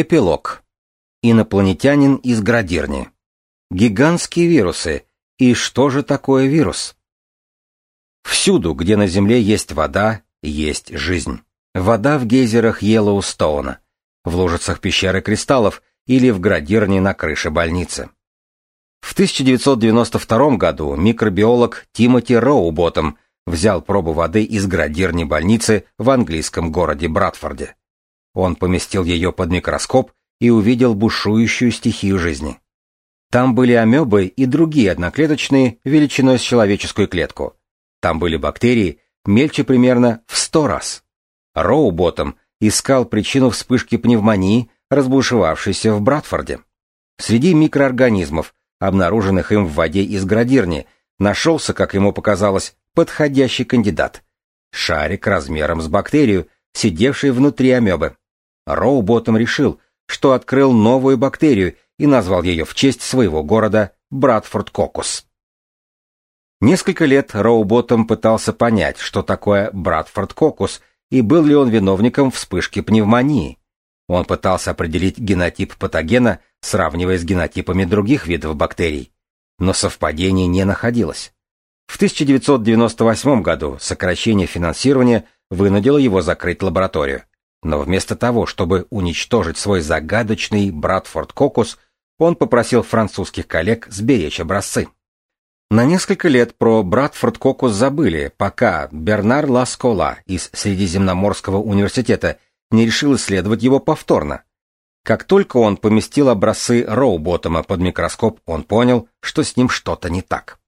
Эпилог. Инопланетянин из Градирни. Гигантские вирусы. И что же такое вирус? Всюду, где на Земле есть вода, есть жизнь. Вода в гейзерах Йеллоустоуна, в лужицах пещеры кристаллов или в Градирне на крыше больницы. В 1992 году микробиолог Тимоти Роуботом взял пробу воды из Градирни больницы в английском городе Братфорде. Он поместил ее под микроскоп и увидел бушующую стихию жизни. Там были амебы и другие одноклеточные величиной с человеческую клетку. Там были бактерии, мельче примерно в сто раз. Роуботом искал причину вспышки пневмонии, разбушевавшейся в Братфорде. Среди микроорганизмов, обнаруженных им в воде из градирни, нашелся, как ему показалось, подходящий кандидат. Шарик размером с бактерию, сидевший внутри амебы. Роуботом решил, что открыл новую бактерию и назвал ее в честь своего города Братфорд Кокус. Несколько лет Роуботом пытался понять, что такое Братфорд Кокус и был ли он виновником вспышки пневмонии. Он пытался определить генотип патогена, сравнивая с генотипами других видов бактерий, но совпадений не находилось. В 1998 году сокращение финансирования вынудило его закрыть лабораторию. Но вместо того, чтобы уничтожить свой загадочный Братфорд Кокус, он попросил французских коллег сберечь образцы. На несколько лет про Братфорд Кокус забыли, пока Бернар Ласкола из Средиземноморского университета не решил исследовать его повторно. Как только он поместил образцы Роуботома под микроскоп, он понял, что с ним что-то не так.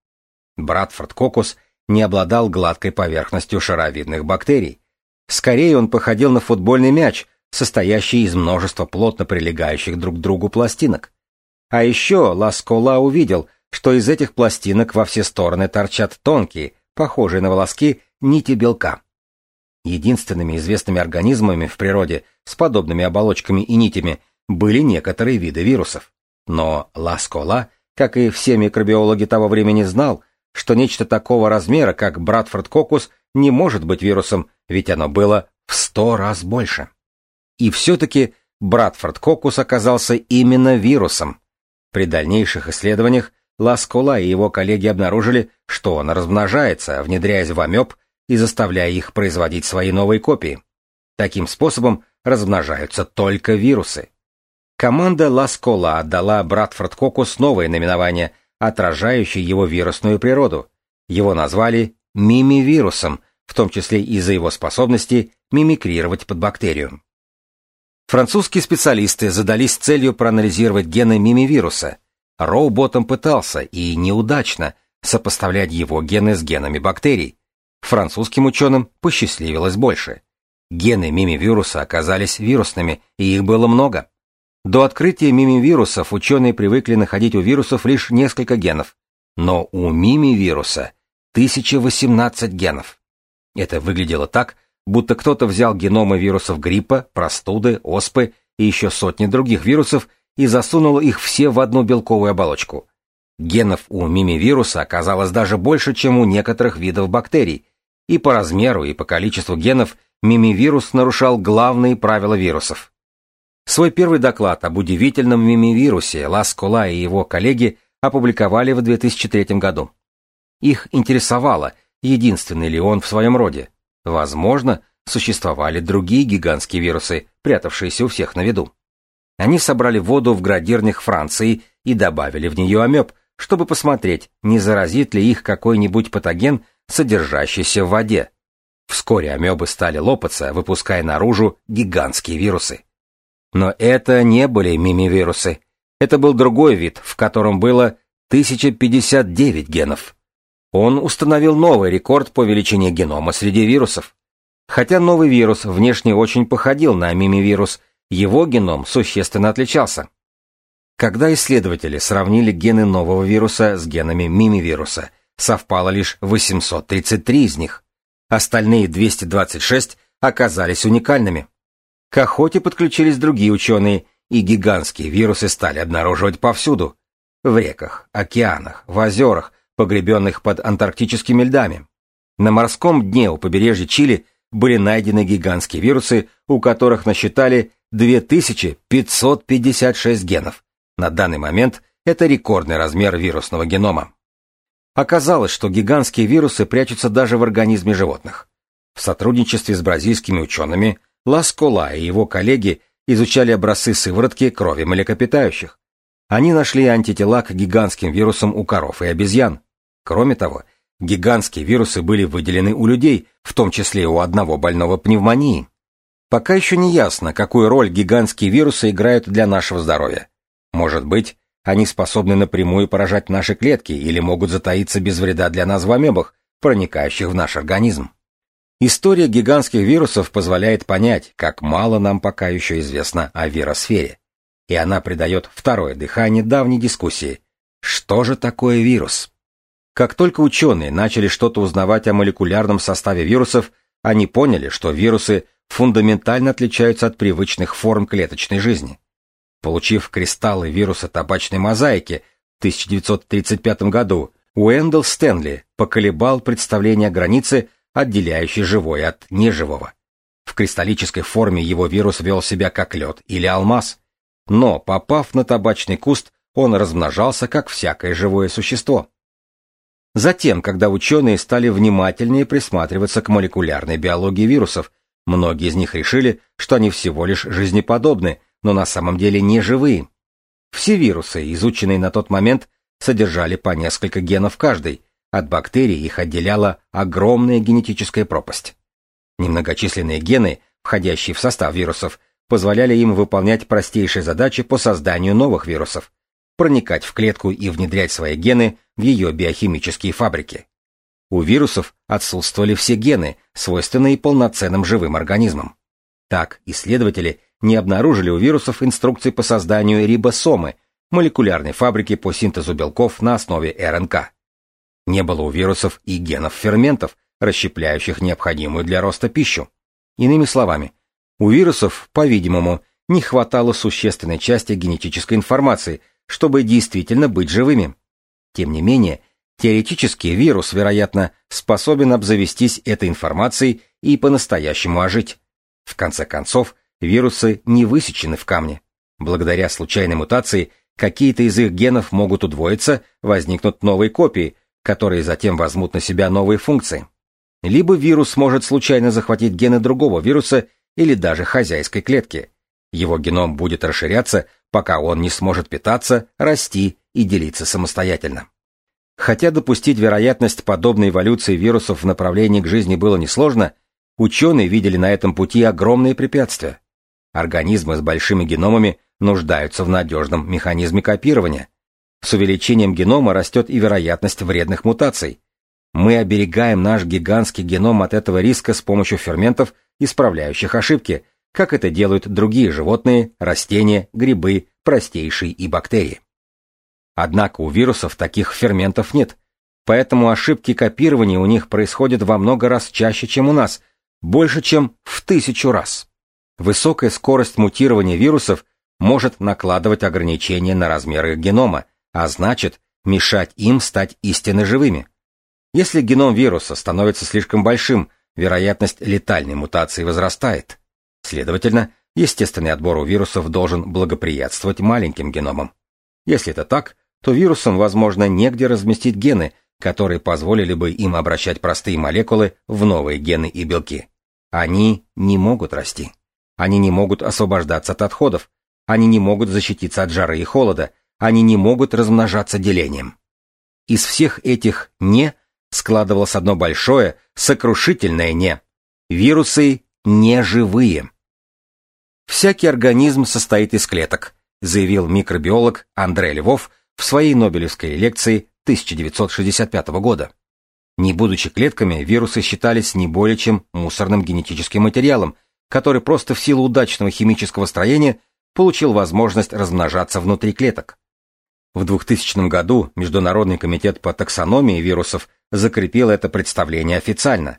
Братфорд Кокус не обладал гладкой поверхностью шаровидных бактерий, Скорее он походил на футбольный мяч, состоящий из множества плотно прилегающих друг к другу пластинок. А еще Ласкола увидел, что из этих пластинок во все стороны торчат тонкие, похожие на волоски, нити белка. Единственными известными организмами в природе с подобными оболочками и нитями были некоторые виды вирусов. Но Ласкола, как и все микробиологи того времени, знал, что нечто такого размера, как Братфорд Кокус, не может быть вирусом, ведь оно было в сто раз больше. И все-таки Братфорд Кокус оказался именно вирусом. При дальнейших исследованиях Ласкола и его коллеги обнаружили, что он размножается, внедряясь в амеб и заставляя их производить свои новые копии. Таким способом размножаются только вирусы. Команда Ласкола отдала Братфорд Кокус новое наименование, отражающее его вирусную природу. Его назвали мимивирусом, в том числе из-за его способности мимикрировать под бактерию. Французские специалисты задались целью проанализировать гены мимивируса. Роуботом пытался, и неудачно, сопоставлять его гены с генами бактерий. Французским ученым посчастливилось больше. Гены мимивируса оказались вирусными, и их было много. До открытия мимивирусов ученые привыкли находить у вирусов лишь несколько генов, но у мимивируса 1018 генов. Это выглядело так, будто кто-то взял геномы вирусов гриппа, простуды, оспы и еще сотни других вирусов и засунул их все в одну белковую оболочку. Генов у мимивируса оказалось даже больше, чем у некоторых видов бактерий, и по размеру, и по количеству генов мимивирус нарушал главные правила вирусов. Свой первый доклад об удивительном мимивирусе Ласкола и его коллеги опубликовали в 2003 году. Их интересовало, единственный ли он в своем роде. Возможно, существовали другие гигантские вирусы, прятавшиеся у всех на виду. Они собрали воду в градирнях Франции и добавили в нее амеб, чтобы посмотреть, не заразит ли их какой-нибудь патоген, содержащийся в воде. Вскоре амебы стали лопаться, выпуская наружу гигантские вирусы. Но это не были мимивирусы. Это был другой вид, в котором было 1059 генов. Он установил новый рекорд по величине генома среди вирусов. Хотя новый вирус внешне очень походил на мимивирус, его геном существенно отличался. Когда исследователи сравнили гены нового вируса с генами мимивируса, совпало лишь 833 из них. Остальные 226 оказались уникальными. К охоте подключились другие ученые, и гигантские вирусы стали обнаруживать повсюду. В реках, океанах, в озерах, погребенных под антарктическими льдами. На морском дне у побережья Чили были найдены гигантские вирусы, у которых насчитали 2556 генов. На данный момент это рекордный размер вирусного генома. Оказалось, что гигантские вирусы прячутся даже в организме животных. В сотрудничестве с бразильскими учеными Ласкола и его коллеги изучали образцы сыворотки крови млекопитающих. Они нашли антитела к гигантским вирусам у коров и обезьян. Кроме того, гигантские вирусы были выделены у людей, в том числе у одного больного пневмонией. Пока еще не ясно, какую роль гигантские вирусы играют для нашего здоровья. Может быть, они способны напрямую поражать наши клетки или могут затаиться без вреда для нас в амебах, проникающих в наш организм. История гигантских вирусов позволяет понять, как мало нам пока еще известно о виросфере и она придает второе дыхание давней дискуссии. Что же такое вирус? Как только ученые начали что-то узнавать о молекулярном составе вирусов, они поняли, что вирусы фундаментально отличаются от привычных форм клеточной жизни. Получив кристаллы вируса табачной мозаики в 1935 году, Уэндell Стэнли поколебал представление о границе, отделяющей живое от неживого. В кристаллической форме его вирус вел себя как лед или алмаз, но, попав на табачный куст, он размножался, как всякое живое существо. Затем, когда ученые стали внимательнее присматриваться к молекулярной биологии вирусов, многие из них решили, что они всего лишь жизнеподобны, но на самом деле не живые. Все вирусы, изученные на тот момент, содержали по несколько генов каждый, от бактерий их отделяла огромная генетическая пропасть. Немногочисленные гены, входящие в состав вирусов, позволяли им выполнять простейшие задачи по созданию новых вирусов, проникать в клетку и внедрять свои гены в ее биохимические фабрики. У вирусов отсутствовали все гены, свойственные полноценным живым организмам. Так, исследователи не обнаружили у вирусов инструкций по созданию рибосомы, молекулярной фабрики по синтезу белков на основе РНК. Не было у вирусов и генов ферментов, расщепляющих необходимую для роста пищу. Иными словами, у вирусов, по-видимому, не хватало существенной части генетической информации, чтобы действительно быть живыми. Тем не менее, теоретически вирус, вероятно, способен обзавестись этой информацией и по-настоящему ожить. В конце концов, вирусы не высечены в камне. Благодаря случайной мутации какие-то из их генов могут удвоиться, возникнут новые копии, которые затем возьмут на себя новые функции. Либо вирус может случайно захватить гены другого вируса или даже хозяйской клетки. Его геном будет расширяться, пока он не сможет питаться, расти и делиться самостоятельно. Хотя допустить вероятность подобной эволюции вирусов в направлении к жизни было несложно, ученые видели на этом пути огромные препятствия. Организмы с большими геномами нуждаются в надежном механизме копирования. С увеличением генома растет и вероятность вредных мутаций. Мы оберегаем наш гигантский геном от этого риска с помощью ферментов, исправляющих ошибки, как это делают другие животные, растения, грибы, простейшие и бактерии. Однако у вирусов таких ферментов нет, поэтому ошибки копирования у них происходят во много раз чаще, чем у нас, больше, чем в тысячу раз. Высокая скорость мутирования вирусов может накладывать ограничения на размеры генома, а значит, мешать им стать истинно живыми. Если геном вируса становится слишком большим, вероятность летальной мутации возрастает. Следовательно, естественный отбор у вирусов должен благоприятствовать маленьким геномам. Если это так, то вирусам, возможно, негде разместить гены, которые позволили бы им обращать простые молекулы в новые гены и белки. Они не могут расти. Они не могут освобождаться от отходов. Они не могут защититься от жары и холода. Они не могут размножаться делением. Из всех этих «не» складывалось одно большое, сокрушительное «не». Вирусы не живые. Всякий организм состоит из клеток, заявил микробиолог Андрей Львов в своей Нобелевской лекции 1965 года. Не будучи клетками, вирусы считались не более чем мусорным генетическим материалом, который просто в силу удачного химического строения получил возможность размножаться внутри клеток. В 2000 году Международный комитет по таксономии вирусов закрепил это представление официально.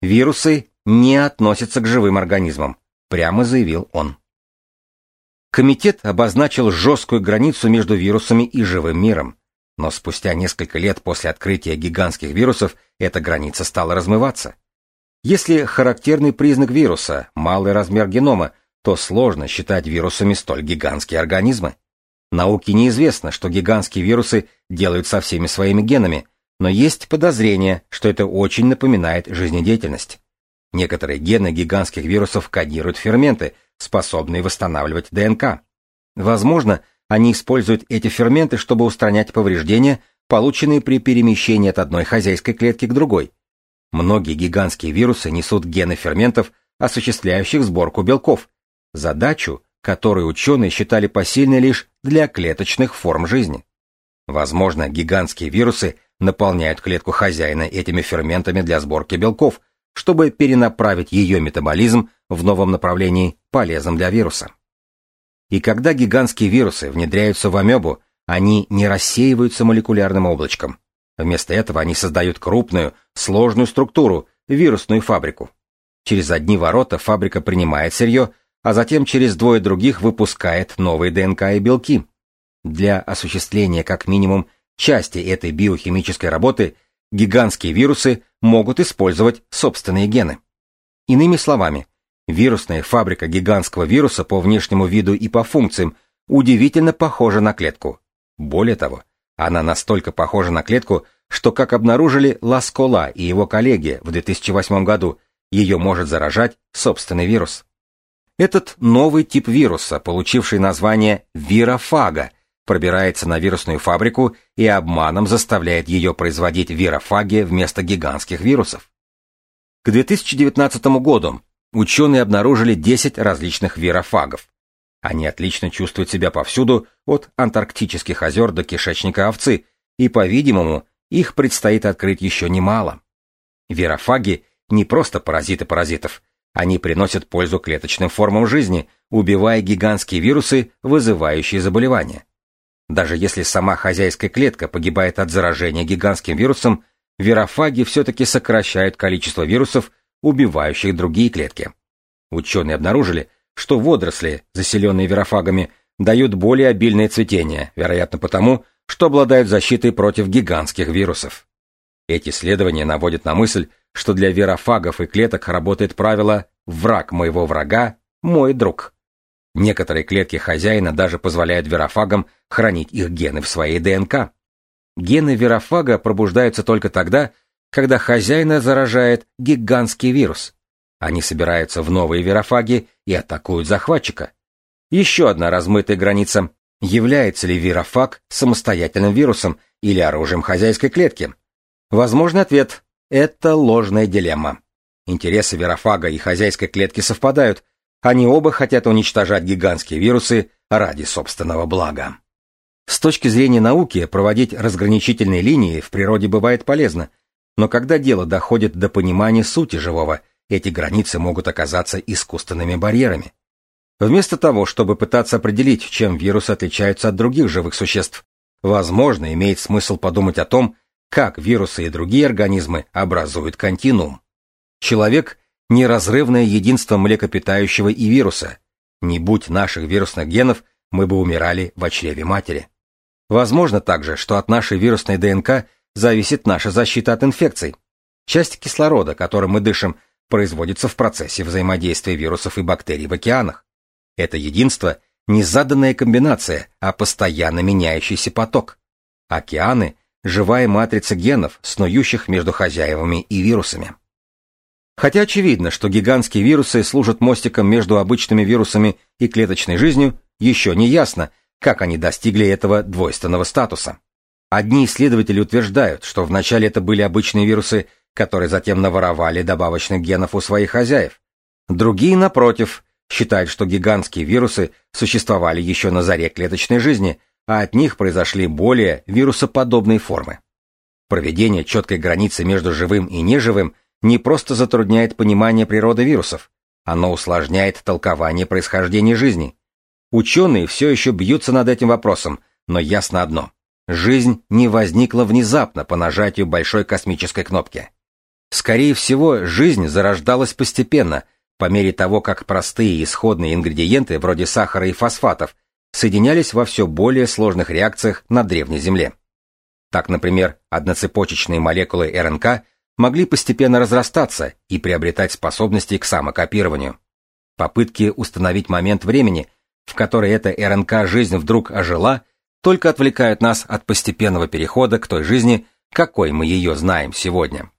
Вирусы не относятся к живым организмам, прямо заявил он. Комитет обозначил жесткую границу между вирусами и живым миром, но спустя несколько лет после открытия гигантских вирусов эта граница стала размываться. Если характерный признак вируса – малый размер генома, то сложно считать вирусами столь гигантские организмы. Науке неизвестно, что гигантские вирусы делают со всеми своими генами, но есть подозрение, что это очень напоминает жизнедеятельность. Некоторые гены гигантских вирусов кодируют ферменты, способные восстанавливать ДНК. Возможно, они используют эти ферменты, чтобы устранять повреждения, полученные при перемещении от одной хозяйской клетки к другой. Многие гигантские вирусы несут гены ферментов, осуществляющих сборку белков, задачу, которую ученые считали посильной лишь для клеточных форм жизни. Возможно, гигантские вирусы наполняют клетку хозяина этими ферментами для сборки белков, чтобы перенаправить ее метаболизм в новом направлении, полезном для вируса. И когда гигантские вирусы внедряются в амебу, они не рассеиваются молекулярным облачком. Вместо этого они создают крупную, сложную структуру, вирусную фабрику. Через одни ворота фабрика принимает сырье, а затем через двое других выпускает новые ДНК и белки. Для осуществления как минимум части этой биохимической работы гигантские вирусы могут использовать собственные гены. Иными словами, вирусная фабрика гигантского вируса по внешнему виду и по функциям удивительно похожа на клетку. Более того, она настолько похожа на клетку, что, как обнаружили Ласкола и его коллеги в 2008 году, ее может заражать собственный вирус. Этот новый тип вируса, получивший название вирофага, пробирается на вирусную фабрику и обманом заставляет ее производить вирофаги вместо гигантских вирусов. К 2019 году ученые обнаружили 10 различных вирофагов. Они отлично чувствуют себя повсюду, от антарктических озер до кишечника овцы, и, по-видимому, их предстоит открыть еще немало. Вирофаги не просто паразиты паразитов, они приносят пользу клеточным формам жизни, убивая гигантские вирусы, вызывающие заболевания. Даже если сама хозяйская клетка погибает от заражения гигантским вирусом, вирофаги все-таки сокращают количество вирусов, убивающих другие клетки. Ученые обнаружили, что водоросли, заселенные вирофагами, дают более обильное цветение, вероятно потому, что обладают защитой против гигантских вирусов. Эти исследования наводят на мысль, что для вирофагов и клеток работает правило «враг моего врага – мой друг». Некоторые клетки хозяина даже позволяют вирофагам хранить их гены в своей ДНК. Гены вирофага пробуждаются только тогда, когда хозяина заражает гигантский вирус. Они собираются в новые вирофаги и атакуют захватчика. Еще одна размытая граница. Является ли вирофаг самостоятельным вирусом или оружием хозяйской клетки? Возможный ответ – это ложная дилемма. Интересы вирофага и хозяйской клетки совпадают, они оба хотят уничтожать гигантские вирусы ради собственного блага. С точки зрения науки, проводить разграничительные линии в природе бывает полезно, но когда дело доходит до понимания сути живого, эти границы могут оказаться искусственными барьерами. Вместо того, чтобы пытаться определить, чем вирусы отличаются от других живых существ, возможно, имеет смысл подумать о том, как вирусы и другие организмы образуют континуум. Человек неразрывное единство млекопитающего и вируса. Не будь наших вирусных генов, мы бы умирали в чреве матери. Возможно также, что от нашей вирусной ДНК зависит наша защита от инфекций. Часть кислорода, которым мы дышим, производится в процессе взаимодействия вирусов и бактерий в океанах. Это единство – не заданная комбинация, а постоянно меняющийся поток. Океаны – живая матрица генов, снующих между хозяевами и вирусами. Хотя очевидно, что гигантские вирусы служат мостиком между обычными вирусами и клеточной жизнью, еще не ясно, как они достигли этого двойственного статуса. Одни исследователи утверждают, что вначале это были обычные вирусы, которые затем наворовали добавочных генов у своих хозяев. Другие, напротив, считают, что гигантские вирусы существовали еще на заре клеточной жизни, а от них произошли более вирусоподобные формы. Проведение четкой границы между живым и неживым не просто затрудняет понимание природы вирусов, оно усложняет толкование происхождения жизни. Ученые все еще бьются над этим вопросом, но ясно одно. Жизнь не возникла внезапно по нажатию большой космической кнопки. Скорее всего, жизнь зарождалась постепенно, по мере того, как простые исходные ингредиенты, вроде сахара и фосфатов, соединялись во все более сложных реакциях на древней Земле. Так, например, одноцепочечные молекулы РНК могли постепенно разрастаться и приобретать способности к самокопированию. Попытки установить момент времени, в который эта РНК-жизнь вдруг ожила, только отвлекают нас от постепенного перехода к той жизни, какой мы ее знаем сегодня.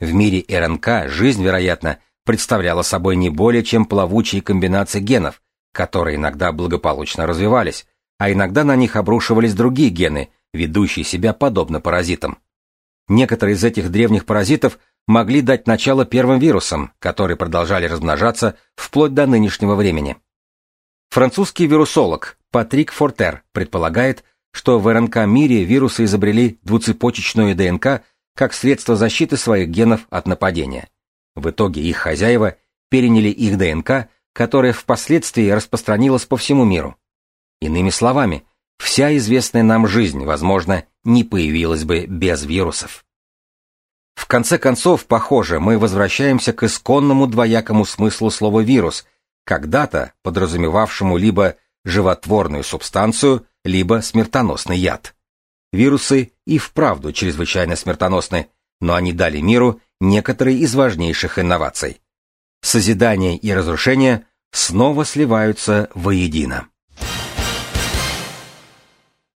В мире РНК жизнь, вероятно, представляла собой не более чем плавучие комбинации генов, которые иногда благополучно развивались, а иногда на них обрушивались другие гены, ведущие себя подобно паразитам. Некоторые из этих древних паразитов могли дать начало первым вирусам, которые продолжали размножаться вплоть до нынешнего времени. Французский вирусолог Патрик Фортер предполагает, что в РНК-мире вирусы изобрели двуцепочечную ДНК как средство защиты своих генов от нападения. В итоге их хозяева переняли их ДНК, которая впоследствии распространилась по всему миру. Иными словами, вся известная нам жизнь, возможно, не появилась бы без вирусов. В конце концов, похоже, мы возвращаемся к исконному двоякому смыслу слова «вирус», когда-то подразумевавшему либо животворную субстанцию, либо смертоносный яд. Вирусы и вправду чрезвычайно смертоносны, но они дали миру некоторые из важнейших инноваций. Созидание и разрушение снова сливаются воедино.